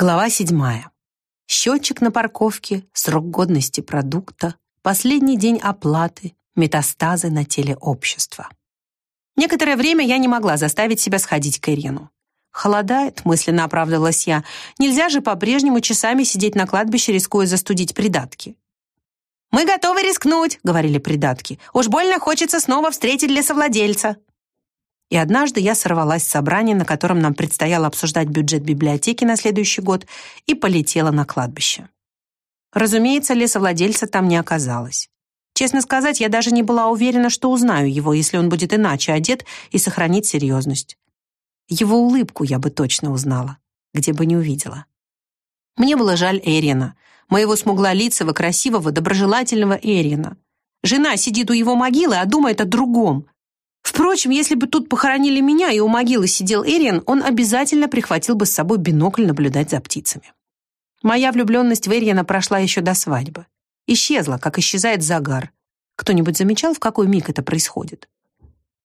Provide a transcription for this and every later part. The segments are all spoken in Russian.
Глава седьмая. Счетчик на парковке, срок годности продукта, последний день оплаты, метастазы на теле общества. Некоторое время я не могла заставить себя сходить к Ирену. «Холодает», — мысленно оправдывалась я. «Нельзя же по-прежнему часами сидеть на кладбище, рискуя застудить придатки». «Мы готовы рискнуть», — говорили придатки. «Уж больно хочется снова встретить лесовладельца». И однажды я сорвалась с собрания, на котором нам предстояло обсуждать бюджет библиотеки на следующий год, и полетела на кладбище. Разумеется, лесовладельца там не оказалось. Честно сказать, я даже не была уверена, что узнаю его, если он будет иначе одет и сохранит серьезность. Его улыбку я бы точно узнала, где бы не увидела. Мне было жаль Эрина, моего смуглолицего, красивого, доброжелательного Эрина. Жена сидит у его могилы, а думает о другом, Впрочем, если бы тут похоронили меня и у могилы сидел Эриан, он обязательно прихватил бы с собой бинокль наблюдать за птицами. Моя влюбленность в Эриана прошла еще до свадьбы. Исчезла, как исчезает загар. Кто-нибудь замечал, в какой миг это происходит?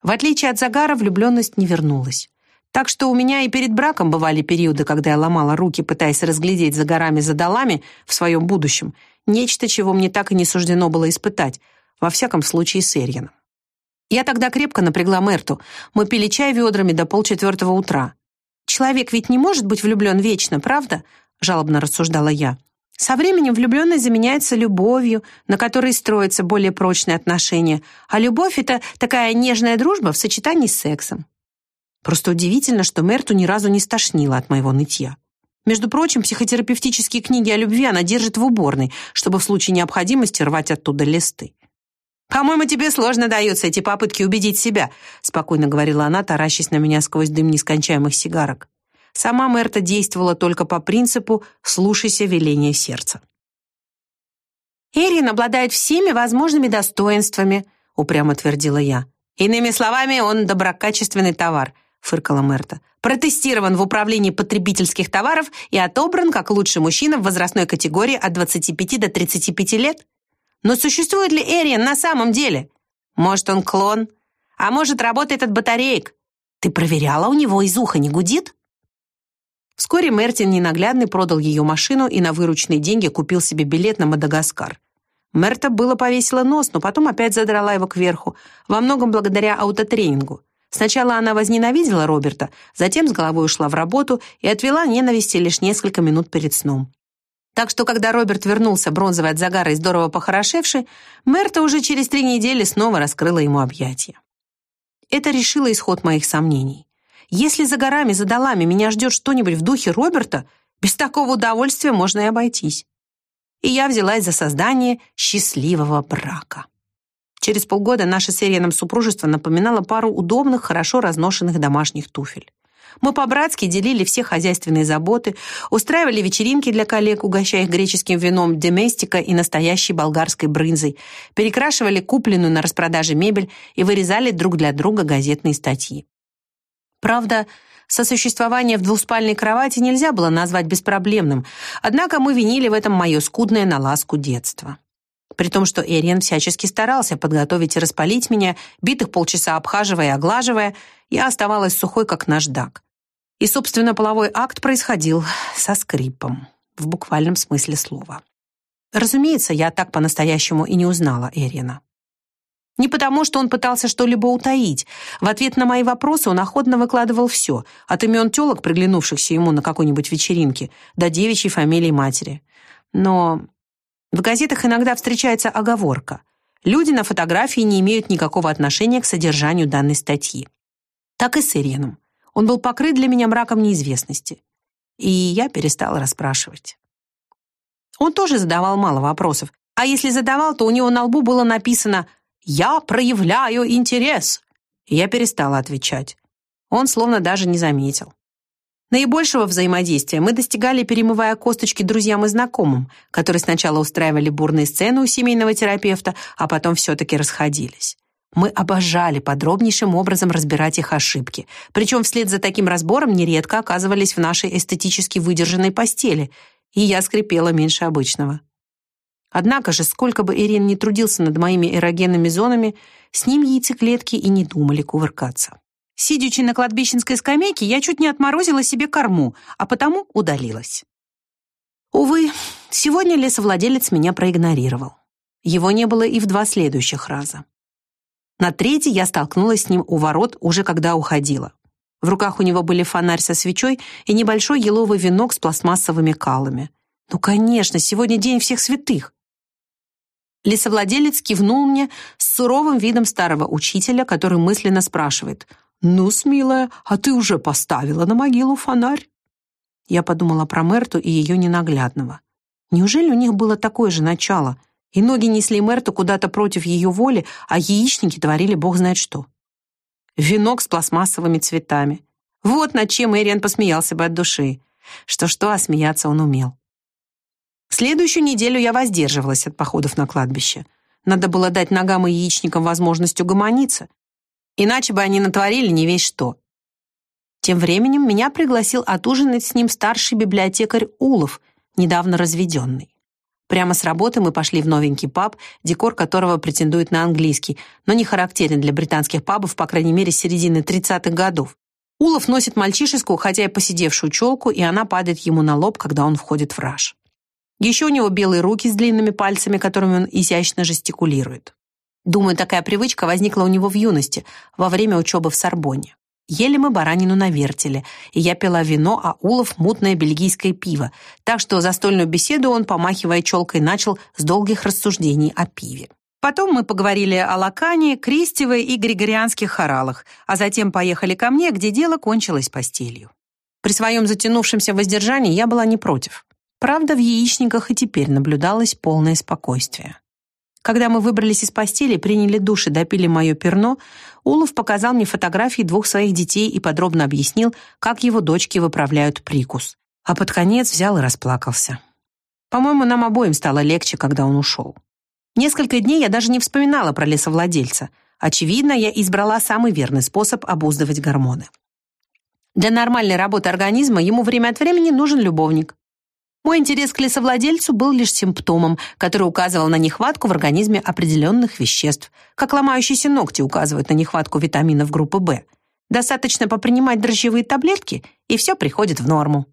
В отличие от загара, влюбленность не вернулась. Так что у меня и перед браком бывали периоды, когда я ломала руки, пытаясь разглядеть за горами, за долами в своем будущем нечто, чего мне так и не суждено было испытать, во всяком случае с Эрианом. Я тогда крепко напрягла Мерту. Мы пили чай ведрами до полчетвертого утра. «Человек ведь не может быть влюблен вечно, правда?» жалобно рассуждала я. Со временем влюбленность заменяется любовью, на которой строятся более прочные отношения, а любовь — это такая нежная дружба в сочетании с сексом. Просто удивительно, что Мерту ни разу не стошнило от моего нытья. Между прочим, психотерапевтические книги о любви она держит в уборной, чтобы в случае необходимости рвать оттуда листы. «По-моему, тебе сложно даются эти попытки убедить себя», спокойно говорила она, таращась на меня сквозь дым нескончаемых сигарок. Сама Мерта действовала только по принципу «слушайся веления сердца». «Эрин обладает всеми возможными достоинствами», упрямо твердила я. «Иными словами, он доброкачественный товар», фыркала Мерта. «Протестирован в управлении потребительских товаров и отобран как лучший мужчина в возрастной категории от 25 до 35 лет. Но существует ли Эриан на самом деле? Может, он клон? А может, работает от батареек? Ты проверяла, у него из уха не гудит? Вскоре Мертин ненаглядный продал ее машину и на вырученные деньги купил себе билет на Мадагаскар. Мерта было повесила нос, но потом опять задрала его кверху, во многом благодаря аутотренингу. Сначала она возненавидела Роберта, затем с головой ушла в работу и отвела ненависти лишь несколько минут перед сном. Так что, когда Роберт вернулся бронзовый от загара и здорово похорошевший, Мерта уже через три недели снова раскрыла ему объятия. Это решило исход моих сомнений. Если за горами, за долами меня ждет что-нибудь в духе Роберта, без такого удовольствия можно и обойтись. И я взялась за создание счастливого брака. Через полгода наше с Ирином супружество напоминало пару удобных, хорошо разношенных домашних туфель. Мы по-братски делили все хозяйственные заботы, устраивали вечеринки для коллег, угощая их греческим вином деместика и настоящей болгарской брынзой, перекрашивали купленную на распродаже мебель и вырезали друг для друга газетные статьи. Правда, сосуществование в двуспальной кровати нельзя было назвать беспроблемным, однако мы винили в этом мое скудное на ласку детство. При том, что Эриан всячески старался подготовить и распалить меня, битых полчаса обхаживая и оглаживая, я оставалась сухой, как наждак. И, собственно, половой акт происходил со скрипом, в буквальном смысле слова. Разумеется, я так по-настоящему и не узнала Эриана. Не потому, что он пытался что-либо утаить. В ответ на мои вопросы он охотно выкладывал все, от имен телок, приглянувшихся ему на какой-нибудь вечеринке, до девичьей фамилии матери. Но в газетах иногда встречается оговорка. Люди на фотографии не имеют никакого отношения к содержанию данной статьи. Так и с Иреном. Он был покрыт для меня мраком неизвестности. И я перестала расспрашивать. Он тоже задавал мало вопросов. А если задавал, то у него на лбу было написано «Я проявляю интерес». И я перестала отвечать. Он словно даже не заметил. Наибольшего взаимодействия мы достигали, перемывая косточки друзьям и знакомым, которые сначала устраивали бурные сцены у семейного терапевта, а потом все-таки расходились. Мы обожали подробнейшим образом разбирать их ошибки, причем вслед за таким разбором нередко оказывались в нашей эстетически выдержанной постели, и я скрипела меньше обычного. Однако же, сколько бы Ирин не трудился над моими эрогенными зонами, с ним яйцеклетки и не думали кувыркаться. Сидячи на кладбищенской скамейке, я чуть не отморозила себе корму, а потому удалилась. Увы, сегодня лесовладелец меня проигнорировал. Его не было и в два следующих раза. На третий я столкнулась с ним у ворот, уже когда уходила. В руках у него были фонарь со свечой и небольшой еловый венок с пластмассовыми калами. Ну, конечно, сегодня день всех святых. Лесовладелец кивнул мне с суровым видом старого учителя, который мысленно спрашивает, «Ну, смелая, а ты уже поставила на могилу фонарь?» Я подумала про Мерту и ее ненаглядного. Неужели у них было такое же начало, и ноги несли Мерту куда-то против ее воли, а яичники творили бог знает что? Венок с пластмассовыми цветами. Вот над чем Эриан посмеялся бы от души. Что-что, а смеяться он умел. Следующую неделю я воздерживалась от походов на кладбище. Надо было дать ногам и яичникам возможность угомониться, иначе бы они натворили не весь что. Тем временем меня пригласил отужинать с ним старший библиотекарь Улов, недавно разведенный. Прямо с работы мы пошли в новенький паб, декор которого претендует на английский, но не характерен для британских пабов, по крайней мере, с середины 30-х годов. Улов носит мальчишескую, хотя и посидевшую челку, и она падает ему на лоб, когда он входит в раж. Еще у него белые руки с длинными пальцами, которыми он изящно жестикулирует. Думаю, такая привычка возникла у него в юности, во время учебы в Сорбонне. Ели мы баранину на вертеле, и я пила вино, а Улов — мутное бельгийское пиво, так что застольную беседу он, помахивая челкой, начал с долгих рассуждений о пиве. Потом мы поговорили о Лакане, Кристевой и Григорианских хоралах, а затем поехали ко мне, где дело кончилось постелью. При своем затянувшемся воздержании я была не против. Правда, в яичниках и теперь наблюдалось полное спокойствие. Когда мы выбрались из постели, приняли душ и допили мое перно, Улов показал мне фотографии двух своих детей и подробно объяснил, как его дочки выправляют прикус. А под конец взял и расплакался. По-моему, нам обоим стало легче, когда он ушел. Несколько дней я даже не вспоминала про лесовладельца. Очевидно, я избрала самый верный способ обуздывать гормоны. Для нормальной работы организма ему время от времени нужен любовник. Мой интерес к лесовладельцу был лишь симптомом, который указывал на нехватку в организме определенных веществ, как ломающиеся ногти указывают на нехватку витаминов группы В. Достаточно попринимать дрожжевые таблетки, и все приходит в норму.